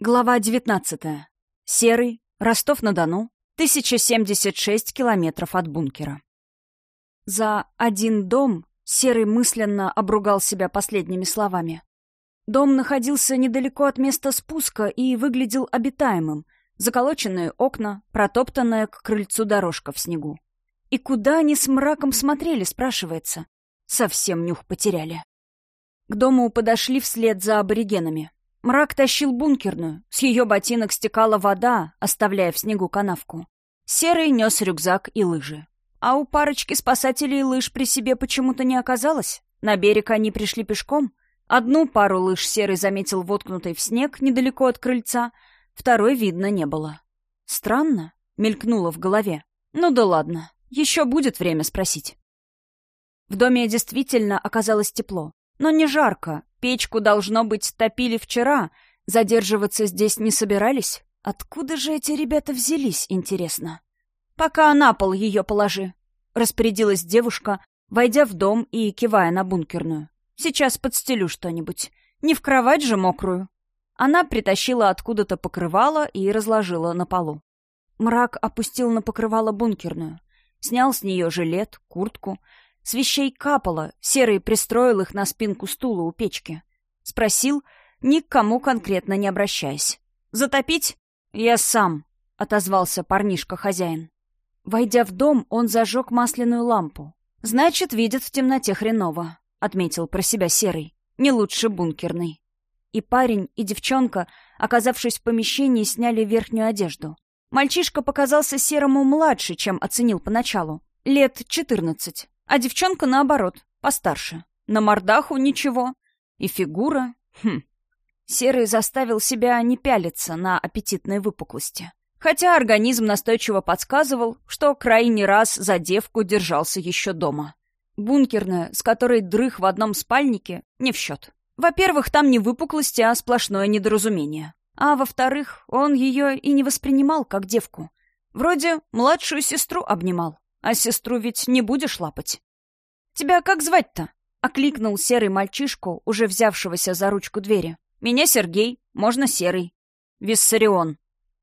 Глава 19. Серый, Ростов-на-Дону, 1076 километров от бункера. За один дом Серый мысленно обругал себя последними словами. Дом находился недалеко от места спуска и выглядел обитаемым. Заколоченные окна, протоптанная к крыльцу дорожка в снегу. И куда они с мраком смотрели, спрашивается. Совсем нюх потеряли. К дому подошли вслед за аборигенами. Мрак тащил бункерную, с ее ботинок стекала вода, оставляя в снегу канавку. Серый нес рюкзак и лыжи. А у парочки спасателей лыж при себе почему-то не оказалось. На берег они пришли пешком. Одну пару лыж Серый заметил воткнутой в снег недалеко от крыльца, второй видно не было. Странно, мелькнуло в голове. Ну да ладно, еще будет время спросить. В доме действительно оказалось тепло, но не жарко, Печку, должно быть, топили вчера. Задерживаться здесь не собирались? Откуда же эти ребята взялись, интересно? Пока на пол ее положи. Распорядилась девушка, войдя в дом и кивая на бункерную. Сейчас подстелю что-нибудь. Не в кровать же мокрую. Она притащила откуда-то покрывало и разложила на полу. Мрак опустил на покрывало бункерную. Снял с нее жилет, куртку, с вещей капало, Серый пристроил их на спинку стула у печки. Спросил, ни к кому конкретно не обращаясь. «Затопить?» «Я сам», — отозвался парнишка-хозяин. Войдя в дом, он зажег масляную лампу. «Значит, видит в темноте хреново», — отметил про себя Серый. «Не лучше бункерный». И парень, и девчонка, оказавшись в помещении, сняли верхнюю одежду. Мальчишка показался Серому младше, чем оценил поначалу. Лет четырнадцать. А девчонка, наоборот, постарше. На мордаху ничего. И фигура... Хм. Серый заставил себя не пялиться на аппетитные выпуклости. Хотя организм настойчиво подсказывал, что крайний раз за девку держался еще дома. Бункерная, с которой дрых в одном спальнике, не в счет. Во-первых, там не выпуклости, а сплошное недоразумение. А во-вторых, он ее и не воспринимал как девку. Вроде младшую сестру обнимал. А сестру ведь не будешь лапать. «Тебя как звать-то?» — окликнул серый мальчишку, уже взявшегося за ручку двери. «Меня Сергей, можно Серый». «Виссарион».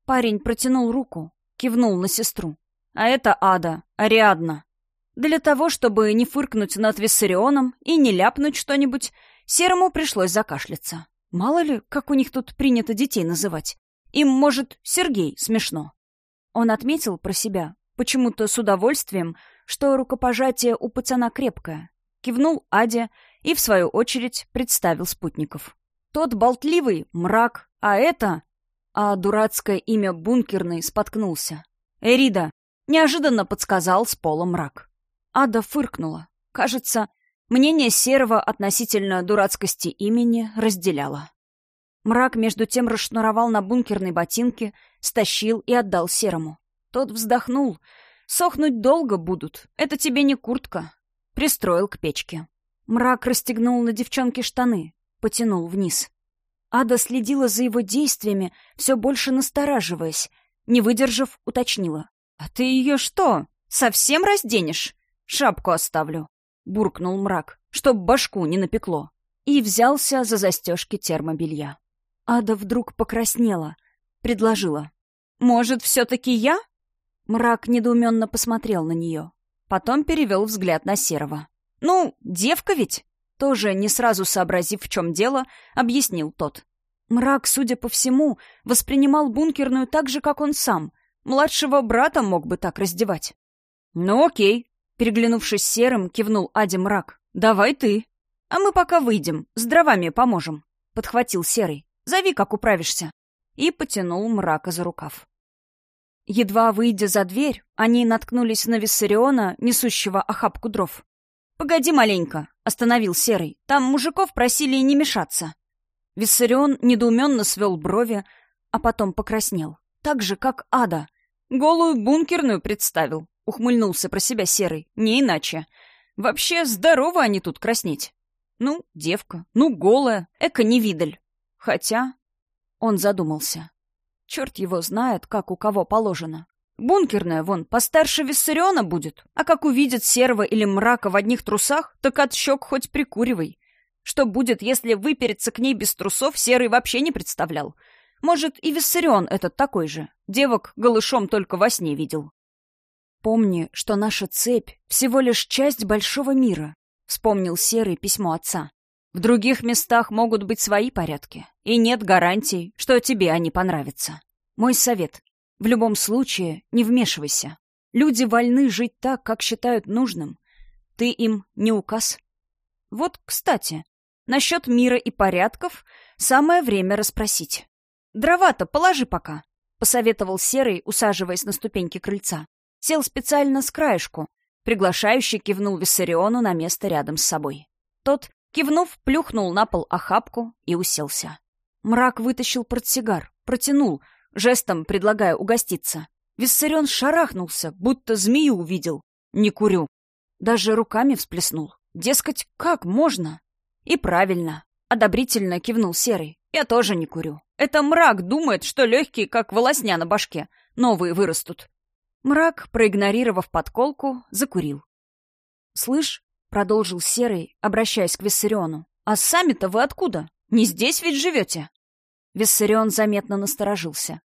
Парень протянул руку, кивнул на сестру. «А это Ада, Ариадна». Для того, чтобы не фыркнуть над Виссарионом и не ляпнуть что-нибудь, Серому пришлось закашляться. Мало ли, как у них тут принято детей называть. Им, может, Сергей смешно. Он отметил про себя, почему-то с удовольствием, что рукопожатие у пацана крепкое. Кивнул Аде и, в свою очередь, представил спутников. Тот болтливый — мрак, а это... А дурацкое имя бункерный споткнулся. «Эрида!» — неожиданно подсказал с пола мрак. Ада фыркнула. Кажется, мнение Серого относительно дурацкости имени разделяло. Мрак между тем расшнуровал на бункерной ботинке, стащил и отдал Серому. Тот вздохнул. «Сохнуть долго будут. Это тебе не куртка». Пристроил к печке. Мрак расстегнул на девчонке штаны. Потянул вниз. Ада следила за его действиями, все больше настораживаясь. Не выдержав, уточнила. «А ты ее что, совсем разденешь?» «Шапку оставлю», — буркнул мрак, чтоб башку не напекло. И взялся за застежки термобелья. Ада вдруг покраснела. Предложила. «Может, все-таки я?» Мрак недоуменно посмотрел на нее. Потом перевел взгляд на Серого. «Ну, девка ведь?» Тоже, не сразу сообразив, в чем дело, объяснил тот. Мрак, судя по всему, воспринимал бункерную так же, как он сам. Младшего брата мог бы так раздевать. «Ну окей», — переглянувшись Серым, кивнул Ади Мрак. «Давай ты». «А мы пока выйдем, с дровами поможем», — подхватил Серый. «Зови, как управишься». И потянул Мрака за рукав. Едва выйдя за дверь, они наткнулись на Виссариона, несущего охапку дров. «Погоди маленько», — остановил Серый. «Там мужиков просили не мешаться». Виссарион недоуменно свел брови, а потом покраснел. Так же, как Ада. «Голую бункерную представил», — ухмыльнулся про себя Серый. «Не иначе. Вообще, здорово они тут краснеть. Ну, девка, ну, голая, эко-невидаль. Хотя...» Он задумался. Черт его знает, как у кого положено. Бункерная, вон, постарше Виссариона будет. А как увидит серого или мрака в одних трусах, так от щек хоть прикуривай. Что будет, если выпереться к ней без трусов, серый вообще не представлял. Может, и Виссарион этот такой же. Девок голышом только во сне видел. «Помни, что наша цепь — всего лишь часть большого мира», — вспомнил Серый письмо отца. «В других местах могут быть свои порядки, и нет гарантий, что тебе они понравятся. Мой совет — в любом случае не вмешивайся. Люди вольны жить так, как считают нужным. Ты им не указ. Вот, кстати, насчет мира и порядков самое время расспросить. «Дрова-то положи пока», — посоветовал Серый, усаживаясь на ступеньки крыльца. Сел специально с краешку. Приглашающий кивнул Виссариону на место рядом с собой. Тот, кивнув, плюхнул на пол охапку и уселся. Мрак вытащил портсигар, протянул, жестом предлагая угоститься. Виссарион шарахнулся, будто змею увидел. «Не курю». Даже руками всплеснул. Дескать, как можно? И правильно. Одобрительно кивнул Серый. Я тоже не курю. Это мрак думает, что легкие, как волосня на башке. Новые вырастут. Мрак, проигнорировав подколку, закурил. «Слышь», — продолжил Серый, обращаясь к Виссариону, «а сами-то вы откуда? Не здесь ведь живете?» Виссарион заметно насторожился,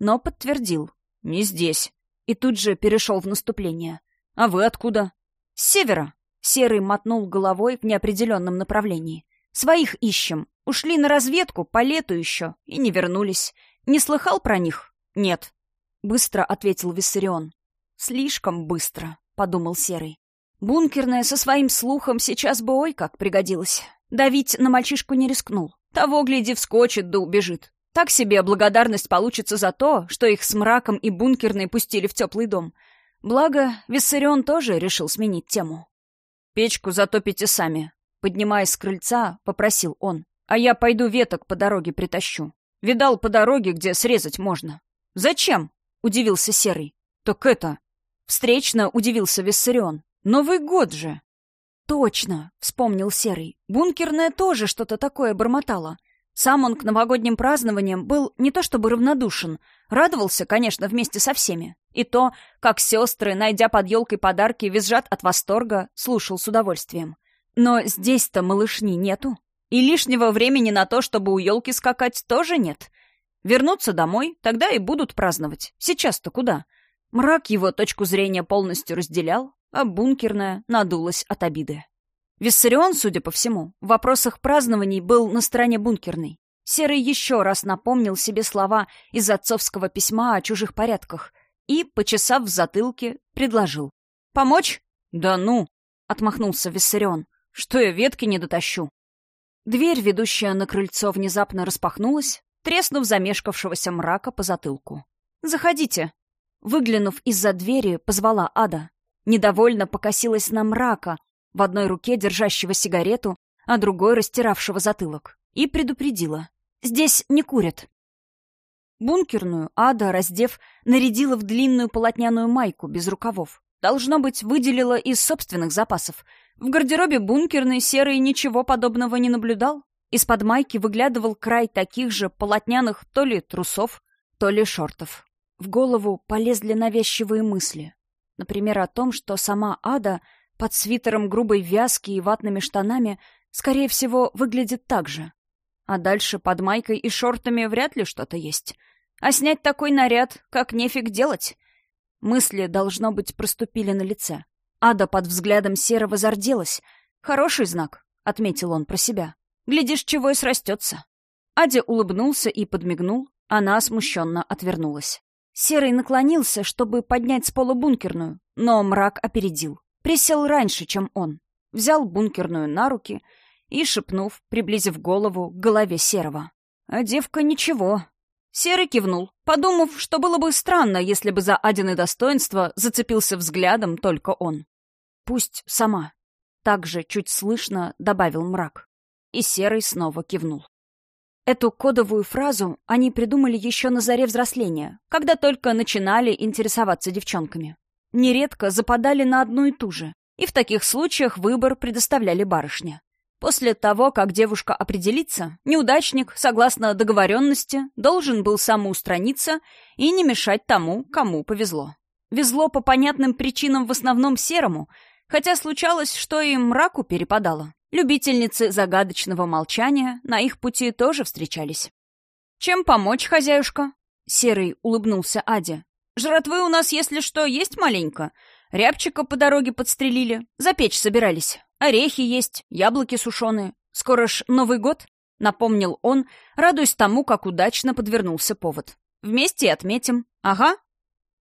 но подтвердил. «Не здесь». И тут же перешел в наступление. «А вы откуда?» «С севера». Серый мотнул головой в неопределенном направлении. «Своих ищем. Ушли на разведку по лету еще и не вернулись. Не слыхал про них? Нет. Быстро ответил Виссарион. Слишком быстро, подумал Серый. Бункерная со своим слухом сейчас бы ой как пригодилась. Давить на мальчишку не рискнул. Того, гляди, вскочит да убежит. Так себе благодарность получится за то, что их с мраком и бункерной пустили в теплый дом. Благо, Виссарион тоже решил сменить тему. «Печку затопите сами», — поднимаясь с крыльца, попросил он. А я пойду веток по дороге притащу. Видал по дороге, где срезать можно. Зачем? Удивился Серый. Так это... Встречно удивился Виссарион. Новый год же. Точно, вспомнил Серый. Бункерная тоже что-то такое бормотала. Сам он к новогодним празднованиям был не то чтобы равнодушен, радовался, конечно, вместе со всеми. И то, как сестры, найдя под елкой подарки, визжат от восторга, слушал с удовольствием. Но здесь-то малышни нету. И лишнего времени на то, чтобы у елки скакать, тоже нет. Вернуться домой, тогда и будут праздновать. Сейчас-то куда? Мрак его точку зрения полностью разделял, а бункерная надулась от обиды. Виссарион, судя по всему, в вопросах празднований был на стороне бункерной. Серый еще раз напомнил себе слова из отцовского письма о чужих порядках и, почесав в затылке, предложил. «Помочь?» «Да ну!» — отмахнулся Виссарион. «Что я ветки не дотащу?» Дверь, ведущая на крыльцо, внезапно распахнулась, треснув замешкавшегося мрака по затылку. «Заходите!» Выглянув из-за двери, позвала Ада. Недовольно покосилась на мрака, в одной руке держащего сигарету, а другой растиравшего затылок, и предупредила. «Здесь не курят». Бункерную Ада, раздев, нарядила в длинную полотняную майку без рукавов. Должно быть, выделила из собственных запасов — в гардеробе бункерный серый ничего подобного не наблюдал. Из-под майки выглядывал край таких же полотняных то ли трусов, то ли шортов. В голову полезли навязчивые мысли. Например, о том, что сама Ада под свитером грубой вязки и ватными штанами, скорее всего, выглядит так же. А дальше под майкой и шортами вряд ли что-то есть. А снять такой наряд, как нефиг делать. Мысли, должно быть, проступили на лице. Ада под взглядом Серого зарделась. «Хороший знак», — отметил он про себя. «Глядишь, чего и срастется». Адя улыбнулся и подмигнул. Она смущенно отвернулась. Серый наклонился, чтобы поднять с пола бункерную, но мрак опередил. Присел раньше, чем он. Взял бункерную на руки и, шепнув, приблизив голову к голове Серого. А девка ничего. Серый кивнул, подумав, что было бы странно, если бы за Адины достоинства зацепился взглядом только он. Пусть сама. Так же, чуть слышно, добавил мрак. И Серый снова кивнул. Эту кодовую фразу они придумали еще на заре взросления, когда только начинали интересоваться девчонками. Нередко западали на одну и ту же, и в таких случаях выбор предоставляли барышне. После того, как девушка определится, неудачник, согласно договоренности, должен был самоустраниться и не мешать тому, кому повезло. Везло по понятным причинам в основном серому, Хотя случалось, что и мраку перепадало. Любительницы загадочного молчания на их пути тоже встречались. «Чем помочь, хозяюшка?» Серый улыбнулся Аде. «Жратвы у нас, если что, есть маленько. Рябчика по дороге подстрелили, запечь собирались. Орехи есть, яблоки сушеные. Скоро ж Новый год», — напомнил он, радуясь тому, как удачно подвернулся повод. «Вместе отметим. Ага».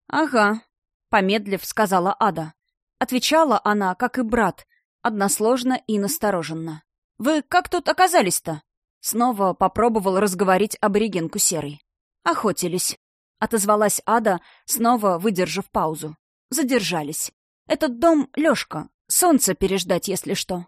«Ага», — помедлив сказала Ада. Отвечала она, как и брат, односложно и настороженно. «Вы как тут оказались-то?» Снова попробовал разговорить аборигенку Серой. «Охотились», — отозвалась Ада, снова выдержав паузу. «Задержались. Этот дом — Лёшка. Солнце переждать, если что».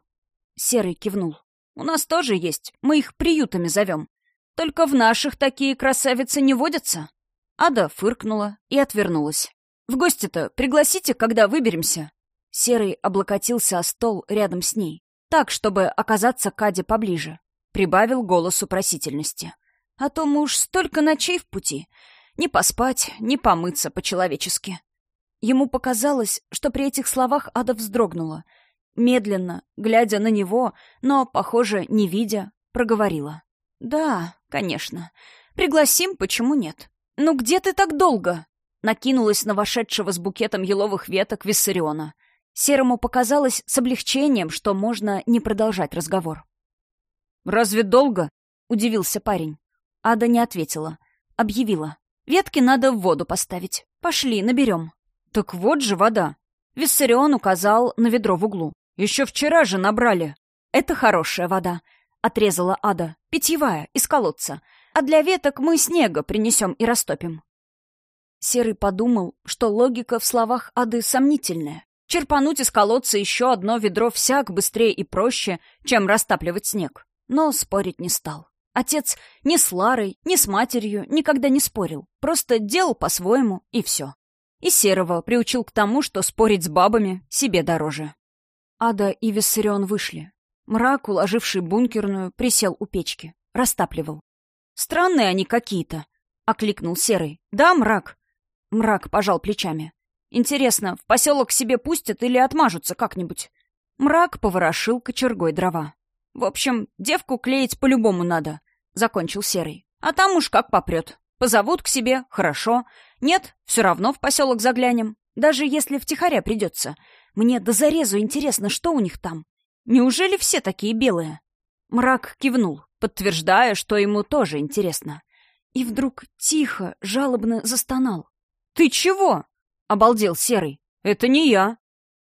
Серый кивнул. «У нас тоже есть. Мы их приютами зовем. Только в наших такие красавицы не водятся». Ада фыркнула и отвернулась. «В гости-то пригласите, когда выберемся». Серый облокотился о стол рядом с ней, так, чтобы оказаться к Аде поближе. Прибавил голосу просительности. «А то мы уж столько ночей в пути. Не поспать, не помыться по-человечески». Ему показалось, что при этих словах Ада вздрогнула. Медленно, глядя на него, но, похоже, не видя, проговорила. «Да, конечно. Пригласим, почему нет? Ну где ты так долго?» Накинулась на вошедшего с букетом еловых веток Виссариона — Серому показалось с облегчением, что можно не продолжать разговор. «Разве долго?» — удивился парень. Ада не ответила. Объявила. «Ветки надо в воду поставить. Пошли, наберем». «Так вот же вода». Виссарион указал на ведро в углу. «Еще вчера же набрали». «Это хорошая вода», — отрезала Ада. «Питьевая, из колодца. А для веток мы снега принесем и растопим». Серый подумал, что логика в словах Ады сомнительная. Черпануть из колодца еще одно ведро всяк быстрее и проще, чем растапливать снег. Но спорить не стал. Отец ни с Ларой, ни с матерью никогда не спорил. Просто делал по-своему, и все. И Серого приучил к тому, что спорить с бабами себе дороже. Ада и Виссарион вышли. Мрак, уложивший бункерную, присел у печки. Растапливал. «Странные они какие-то», — окликнул Серый. «Да, мрак?» Мрак пожал плечами. Интересно, в поселок себе пустят или отмажутся как-нибудь? Мрак поворошил кочергой дрова. В общем, девку клеить по-любому надо, — закончил Серый. А там уж как попрет. Позовут к себе, хорошо. Нет, все равно в поселок заглянем. Даже если втихаря придется. Мне до зарезу интересно, что у них там. Неужели все такие белые? Мрак кивнул, подтверждая, что ему тоже интересно. И вдруг тихо, жалобно застонал. «Ты чего?» — обалдел Серый. «Это не я».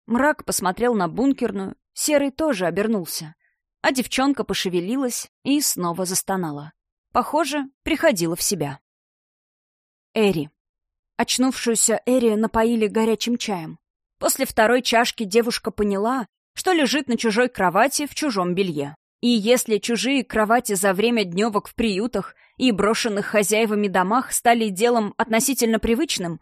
Мрак посмотрел на бункерную, Серый тоже обернулся. А девчонка пошевелилась и снова застонала. Похоже, приходила в себя. Эри. Очнувшуюся Эри напоили горячим чаем. После второй чашки девушка поняла, что лежит на чужой кровати в чужом белье. И если чужие кровати за время дневок в приютах и брошенных хозяевами домах стали делом относительно привычным,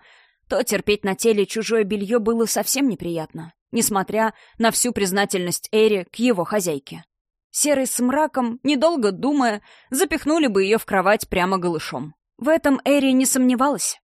то терпеть на теле чужое белье было совсем неприятно, несмотря на всю признательность Эри к его хозяйке. Серый с мраком, недолго думая, запихнули бы ее в кровать прямо голышом. В этом Эри не сомневалась.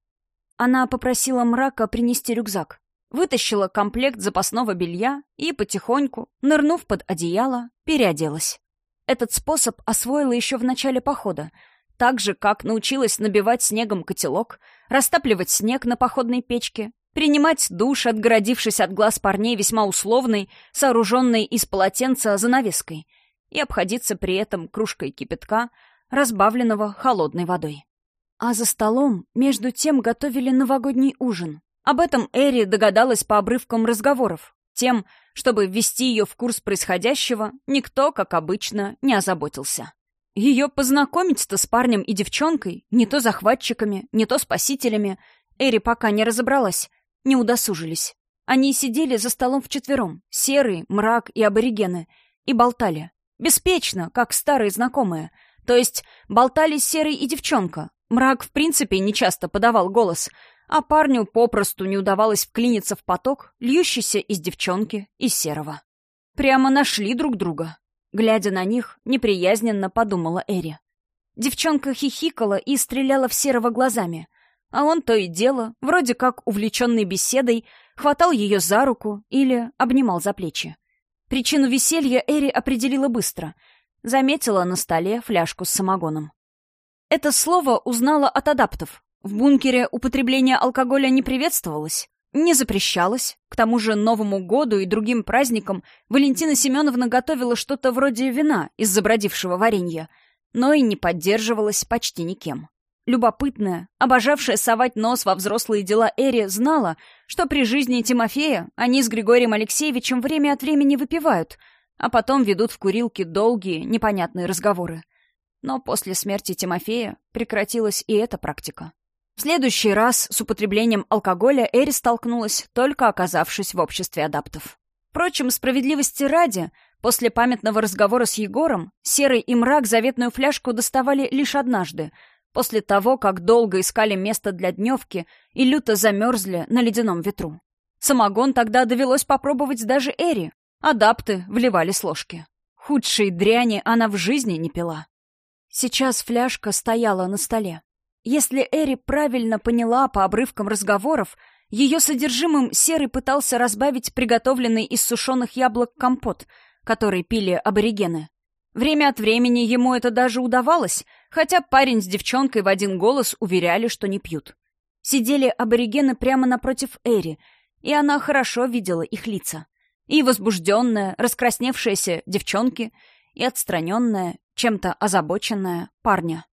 Она попросила мрака принести рюкзак, вытащила комплект запасного белья и потихоньку, нырнув под одеяло, переоделась. Этот способ освоила еще в начале похода — так же, как научилась набивать снегом котелок, растапливать снег на походной печке, принимать душ, отгородившись от глаз парней весьма условной, сооруженной из полотенца занавеской, и обходиться при этом кружкой кипятка, разбавленного холодной водой. А за столом, между тем, готовили новогодний ужин. Об этом Эри догадалась по обрывкам разговоров. Тем, чтобы ввести ее в курс происходящего, никто, как обычно, не озаботился. Ее познакомить-то с парнем и девчонкой, не то захватчиками, не то спасителями, Эри пока не разобралась, не удосужились. Они сидели за столом вчетвером, серый, мрак и аборигены, и болтали. Беспечно, как старые знакомые. То есть болтали серый и девчонка. Мрак в принципе не часто подавал голос, а парню попросту не удавалось вклиниться в поток, льющийся из девчонки и серого. Прямо нашли друг друга. Глядя на них, неприязненно подумала Эри. Девчонка хихикала и стреляла в Серого глазами, а он то и дело, вроде как увлеченный беседой, хватал ее за руку или обнимал за плечи. Причину веселья Эри определила быстро. Заметила на столе фляжку с самогоном. Это слово узнала от адаптов. В бункере употребление алкоголя не приветствовалось, не запрещалось. К тому же Новому году и другим праздникам Валентина Семеновна готовила что-то вроде вина из забродившего варенья, но и не поддерживалась почти никем. Любопытная, обожавшая совать нос во взрослые дела Эри, знала, что при жизни Тимофея они с Григорием Алексеевичем время от времени выпивают, а потом ведут в курилке долгие, непонятные разговоры. Но после смерти Тимофея прекратилась и эта практика. В следующий раз с употреблением алкоголя Эри столкнулась, только оказавшись в обществе адаптов. Впрочем, справедливости ради, после памятного разговора с Егором, Серый и Мрак заветную фляжку доставали лишь однажды — после того, как долго искали место для дневки и люто замерзли на ледяном ветру. Самогон тогда довелось попробовать даже Эри. Адапты вливали с ложки. Худшей дряни она в жизни не пила. Сейчас фляжка стояла на столе. Если Эри правильно поняла по обрывкам разговоров, ее содержимым Серый пытался разбавить приготовленный из сушеных яблок компот, который пили аборигены. Время от времени ему это даже удавалось, хотя парень с девчонкой в один голос уверяли, что не пьют. Сидели аборигены прямо напротив Эри, и она хорошо видела их лица. И возбужденная, раскрасневшаяся девчонки, и отстраненная, чем-то озабоченная парня.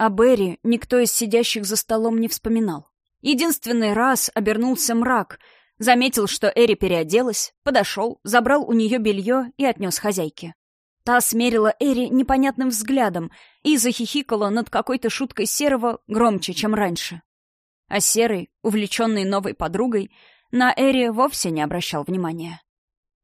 О Берри никто из сидящих за столом не вспоминал. Единственный раз обернулся мрак, заметил, что Эри переоделась, подошел, забрал у нее белье и отнес хозяйке. Та смерила Эри непонятным взглядом и захихикала над какой-то шуткой Серого громче, чем раньше. А Серый, увлеченный новой подругой, на Эри вовсе не обращал внимания.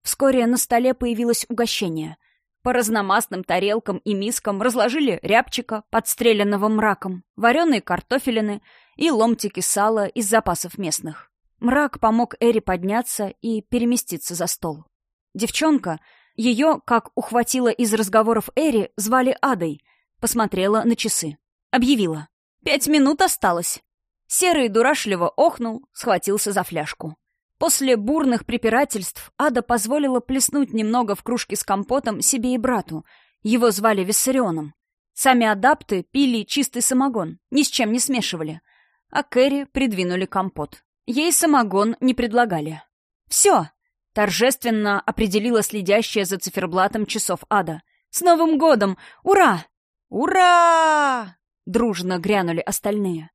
Вскоре на столе появилось угощение. По разномастным тарелкам и мискам разложили рябчика, подстреленного мраком, вареные картофелины и ломтики сала из запасов местных. Мрак помог Эри подняться и переместиться за стол. Девчонка, ее, как ухватила из разговоров Эри, звали Адой. Посмотрела на часы. Объявила. «Пять минут осталось». Серый дурашливо охнул, схватился за фляжку. После бурных препирательств Ада позволила плеснуть немного в кружке с компотом себе и брату. Его звали Виссарионом. Сами адапты пили чистый самогон, ни с чем не смешивали. А Кэрри придвинули компот. Ей самогон не предлагали. «Все!» Торжественно определила следящая за циферблатом часов ада. «С Новым годом! Ура!» «Ура!» — дружно грянули остальные.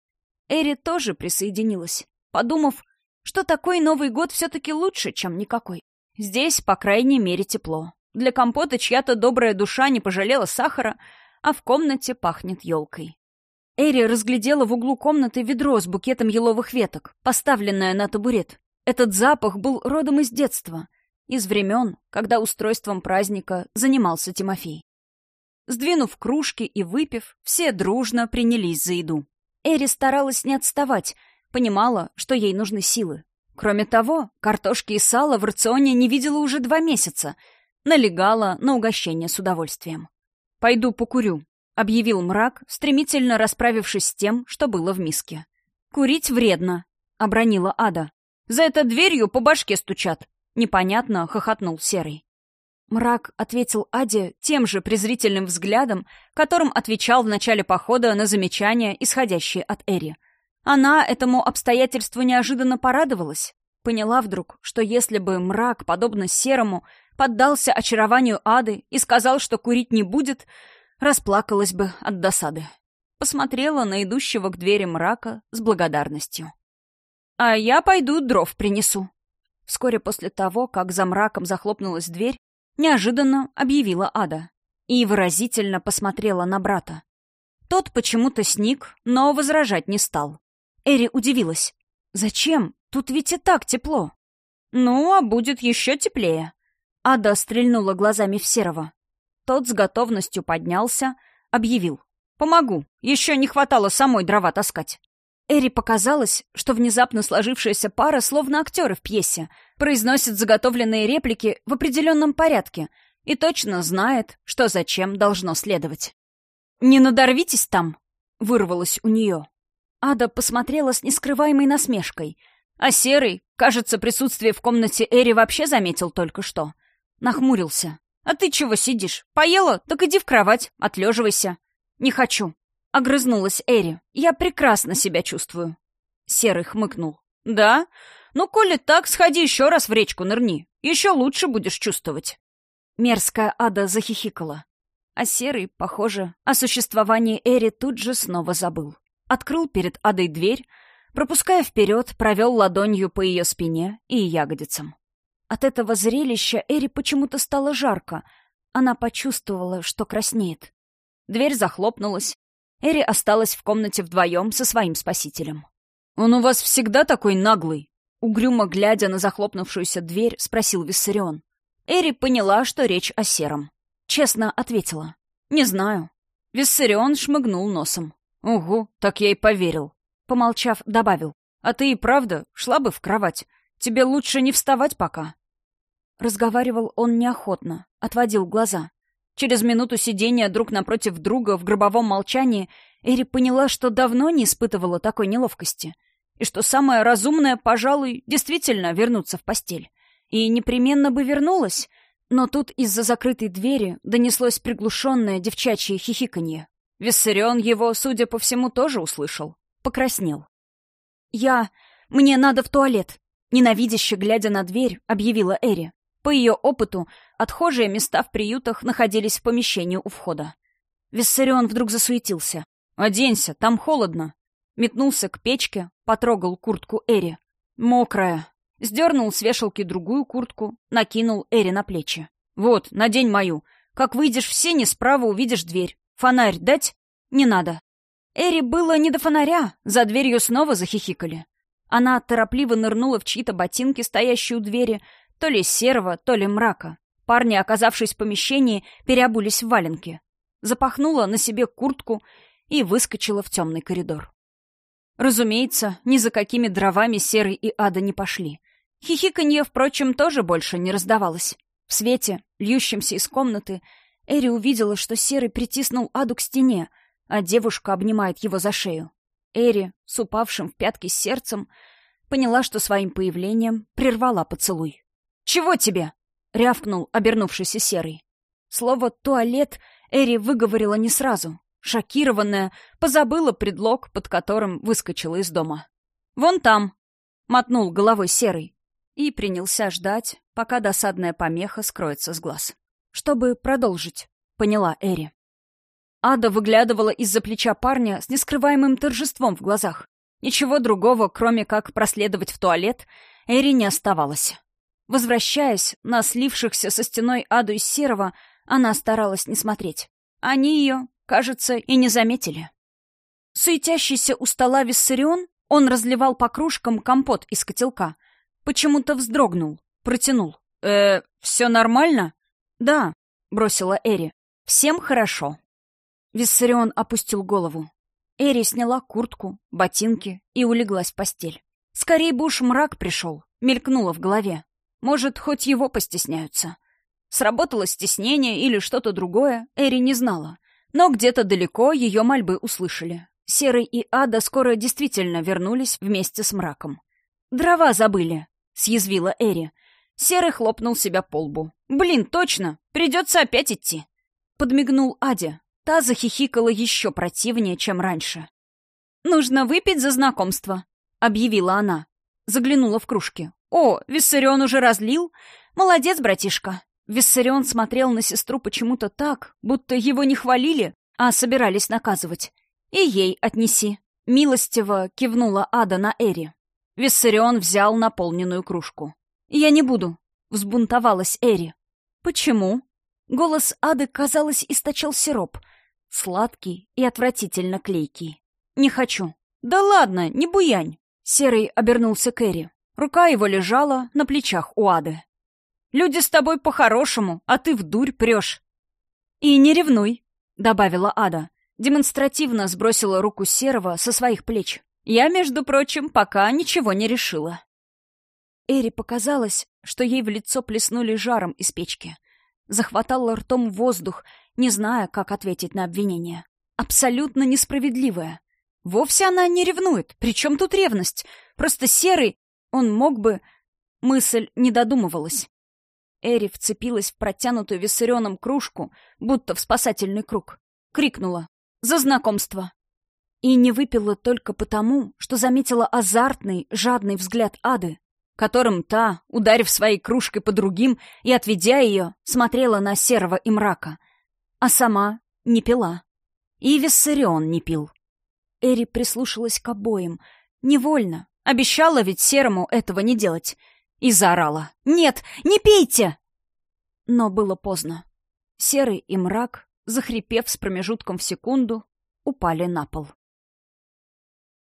Эри тоже присоединилась, подумав, что такой Новый год все-таки лучше, чем никакой. Здесь, по крайней мере, тепло. Для компота чья-то добрая душа не пожалела сахара, а в комнате пахнет елкой. Эри разглядела в углу комнаты ведро с букетом еловых веток, поставленное на табурет. Этот запах был родом из детства, из времен, когда устройством праздника занимался Тимофей. Сдвинув кружки и выпив, все дружно принялись за еду. Эри старалась не отставать, понимала, что ей нужны силы. Кроме того, картошки и сала в рационе не видела уже два месяца, налегала на угощение с удовольствием. «Пойду покурю», — объявил мрак, стремительно расправившись с тем, что было в миске. «Курить вредно», — обронила Ада. За этой дверью по башке стучат!» Непонятно хохотнул Серый. Мрак ответил Аде тем же презрительным взглядом, которым отвечал в начале похода на замечания, исходящие от Эри. Она этому обстоятельству неожиданно порадовалась. Поняла вдруг, что если бы мрак, подобно Серому, поддался очарованию Ады и сказал, что курить не будет, расплакалась бы от досады. Посмотрела на идущего к двери мрака с благодарностью. «А я пойду дров принесу». Вскоре после того, как за мраком захлопнулась дверь, неожиданно объявила Ада и выразительно посмотрела на брата. Тот почему-то сник, но возражать не стал. Эри удивилась. «Зачем? Тут ведь и так тепло». «Ну, а будет еще теплее». Ада стрельнула глазами в Серого. Тот с готовностью поднялся, объявил. «Помогу. Еще не хватало самой дрова таскать». Эри показалось, что внезапно сложившаяся пара, словно актеры в пьесе, произносит заготовленные реплики в определенном порядке и точно знает, что зачем должно следовать. «Не надорвитесь там!» — вырвалось у нее. Ада посмотрела с нескрываемой насмешкой, а Серый, кажется, присутствие в комнате Эри вообще заметил только что. Нахмурился. «А ты чего сидишь? Поела? Так иди в кровать, отлеживайся». «Не хочу». — огрызнулась Эри. «Я прекрасно себя чувствую». Серый хмыкнул. «Да? Ну, коли так, сходи еще раз в речку нырни. Еще лучше будешь чувствовать». Мерзкая ада захихикала. А Серый, похоже, о существовании Эри тут же снова забыл. Открыл перед адой дверь, пропуская вперед, провел ладонью по ее спине и ягодицам. От этого зрелища Эри почему-то стало жарко. Она почувствовала, что краснеет. Дверь захлопнулась. Эри осталась в комнате вдвоем со своим спасителем. «Он у вас всегда такой наглый?» Угрюмо глядя на захлопнувшуюся дверь, спросил Виссарион. Эри поняла, что речь о сером. Честно ответила. «Не знаю». Виссарион шмыгнул носом. «Угу, так я и поверил». Помолчав, добавил. «А ты и правда шла бы в кровать. Тебе лучше не вставать пока». Разговаривал он неохотно, отводил глаза. Через минуту сидения друг напротив друга в гробовом молчании Эри поняла, что давно не испытывала такой неловкости. И что самое разумное, пожалуй, действительно вернуться в постель. И непременно бы вернулась, но тут из-за закрытой двери донеслось приглушенное девчачье хихиканье. Виссарион его, судя по всему, тоже услышал. Покраснел. «Я... Мне надо в туалет», — ненавидяще глядя на дверь, объявила Эри. По ее опыту, отхожие места в приютах находились в помещении у входа. Виссарион вдруг засуетился. «Оденься, там холодно». Метнулся к печке, потрогал куртку Эри. «Мокрая». Сдернул с вешалки другую куртку, накинул Эри на плечи. «Вот, надень мою. Как выйдешь в сене, справа увидишь дверь. Фонарь дать? Не надо». Эри было не до фонаря, за дверью снова захихикали. Она торопливо нырнула в чьи-то ботинки, стоящие у двери, то ли серого, то ли мрака. Парни, оказавшись в помещении, переобулись в валенки. Запахнула на себе куртку и выскочила в темный коридор. Разумеется, ни за какими дровами Серый и Ада не пошли. Хихиканье, впрочем, тоже больше не раздавалось. В свете, льющемся из комнаты, Эри увидела, что Серый притиснул Аду к стене, а девушка обнимает его за шею. Эри, с упавшим в пятки сердцем, поняла, что своим появлением прервала поцелуй. «Чего тебе?» — рявкнул обернувшийся серый. Слово «туалет» Эри выговорила не сразу. Шокированная, позабыла предлог, под которым выскочила из дома. «Вон там!» — мотнул головой серый. И принялся ждать, пока досадная помеха скроется с глаз. «Чтобы продолжить», — поняла Эри. Ада выглядывала из-за плеча парня с нескрываемым торжеством в глазах. Ничего другого, кроме как проследовать в туалет, Эри не оставалось. Возвращаясь на слившихся со стеной Аду из Серого, она старалась не смотреть. Они ее, кажется, и не заметили. Суетящийся у стола Виссарион, он разливал по кружкам компот из котелка. Почему-то вздрогнул, протянул. «Э, все нормально?» «Да», — бросила Эри. «Всем хорошо». Виссарион опустил голову. Эри сняла куртку, ботинки и улеглась в постель. Скорей бы уж мрак пришел, мелькнуло в голове. Может, хоть его постесняются. Сработало стеснение или что-то другое, Эри не знала. Но где-то далеко ее мольбы услышали. Серый и Ада скоро действительно вернулись вместе с мраком. «Дрова забыли», — съязвила Эри. Серый хлопнул себя по лбу. «Блин, точно! Придется опять идти!» Подмигнул Аде. Та захихикала еще противнее, чем раньше. «Нужно выпить за знакомство», — объявила она. Заглянула в кружки. «О, Виссарион уже разлил? Молодец, братишка!» Виссарион смотрел на сестру почему-то так, будто его не хвалили, а собирались наказывать. «И ей отнеси». Милостиво кивнула Ада на Эри. Виссарион взял наполненную кружку. «Я не буду», — взбунтовалась Эри. «Почему?» Голос Ады, казалось, источал сироп. Сладкий и отвратительно клейкий. «Не хочу». «Да ладно, не буянь!» Серый обернулся к Эри. Рука его лежала на плечах у Ады. «Люди с тобой по-хорошему, а ты в дурь прешь». «И не ревнуй», — добавила Ада. Демонстративно сбросила руку Серого со своих плеч. «Я, между прочим, пока ничего не решила». Эри показалось, что ей в лицо плеснули жаром из печки. Захватала ртом воздух, не зная, как ответить на обвинение. Абсолютно несправедливое. Вовсе она не ревнует. Причем тут ревность? Просто Серый он мог бы... Мысль не додумывалась. Эри вцепилась в протянутую виссарионом кружку, будто в спасательный круг. Крикнула. «За знакомство!» И не выпила только потому, что заметила азартный, жадный взгляд Ады, которым та, ударив своей кружкой по другим и отведя ее, смотрела на серого и мрака. А сама не пила. И Виссарион не пил. Эри прислушалась к обоим. Невольно. Обещала ведь серому этого не делать. И заорала. «Нет, не пейте!» Но было поздно. Серый и мрак, захрипев с промежутком в секунду, упали на пол.